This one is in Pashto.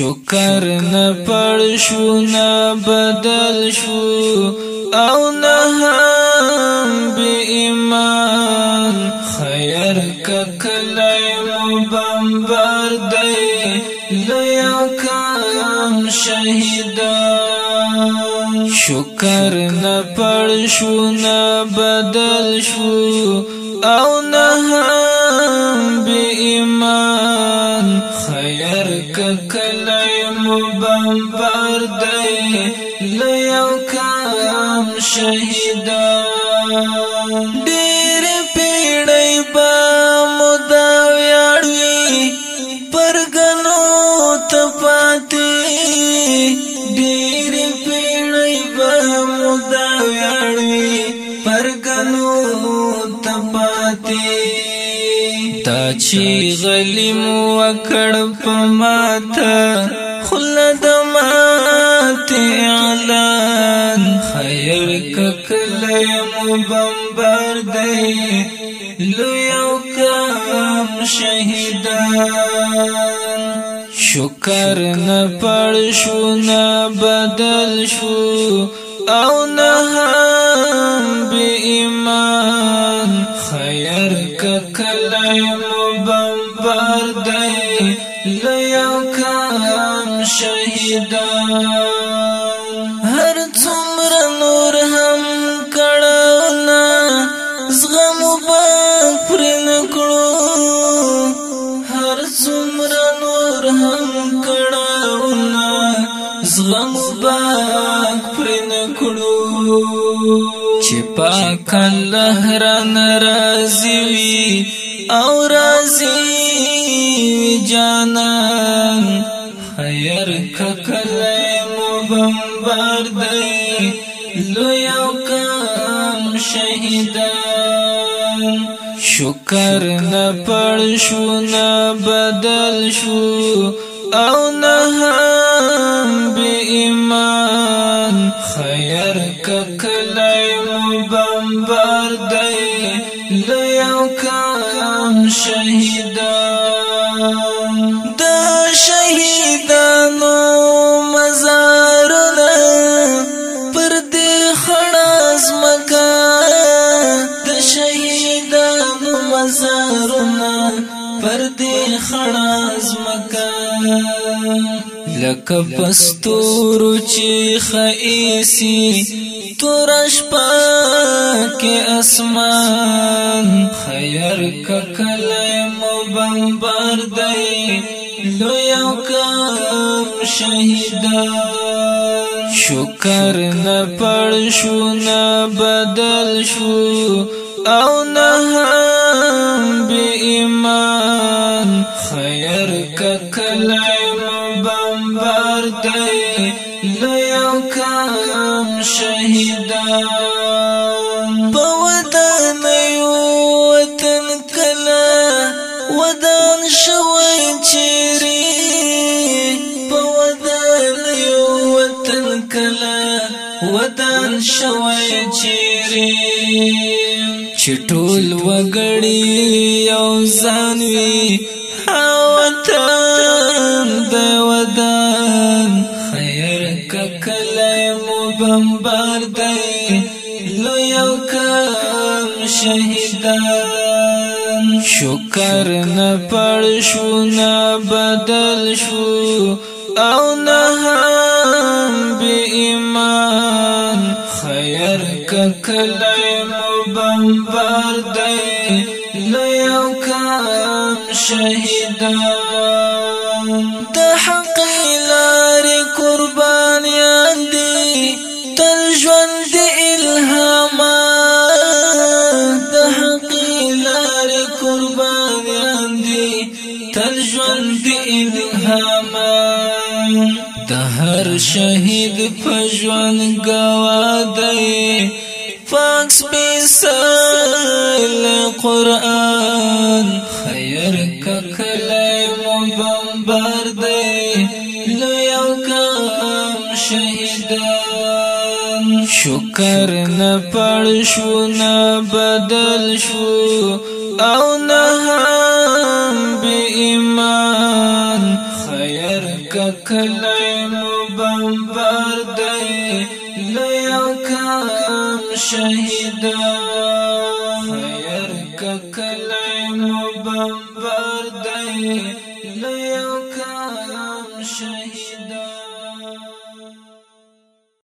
شکر نه پړ شو نه بدل شو او نه هم به ایمان خیر ککلای مبمبر دی لیا کام شهیدان شکر نه پړ شو نه بدل شو او نه هم به ایمان ير ککلای مبم پردای لیو کام شهیدان ډیر پیړی با مودا ویاړوي پرګنو تپاتې ډیر پیړی با مودا ویاړوي پرګنو تپاتې چی غلیم وکړ په ماته خلد ماته اعلان خیر ککلې مو بمبار دی لوی او کام شهیدان شکر نه پړ شو نه بدل شو او نه هم به ایمان شهیدان هر څومره نور هم کړهنا زغم پر نکړو هر څومره نور هم کړهنا زغم پر نکړو چې پاک الله را ناراضي وي او راضي وي جانان خیر ککلای مو بمبار دی لوی او کام شهیدان شکر نه پړ شو نه بدل شو او نه هم به ایمان خیر ککلای مو بمبار دی لوی او کام شهیدان بازارونه پر دې خړه زمکا لکه پستور چې خېسي تورش پاکه اسمان خیر ککل مبمبر دی لو یو کم شهیدان شکر نه پړ شو نه بدل شو او نه شهیدان په وطن یو وطن کلا ودان شوی چیرې په وطن یو وطن کلا ودان شوی چیرې چټول وګړي او ځانوي پیغمبر دی لو یو کم شهیدان شکر نه پړ شو نه بدل شو او نه هم به ایمان خیر کله مو بمبار دی لو یو کم شهیدان د حق اله تل ژوند الهام د حق لار قربانیان دي تل ژوند الهام د هر شهید په ژوند گواډي فاکس بیسل شکر نه پړ شو نه بدل شو او نه هم به ایمان خیر ککل مبمبر دی لیو کام شهیدان خیر ککل مبمبر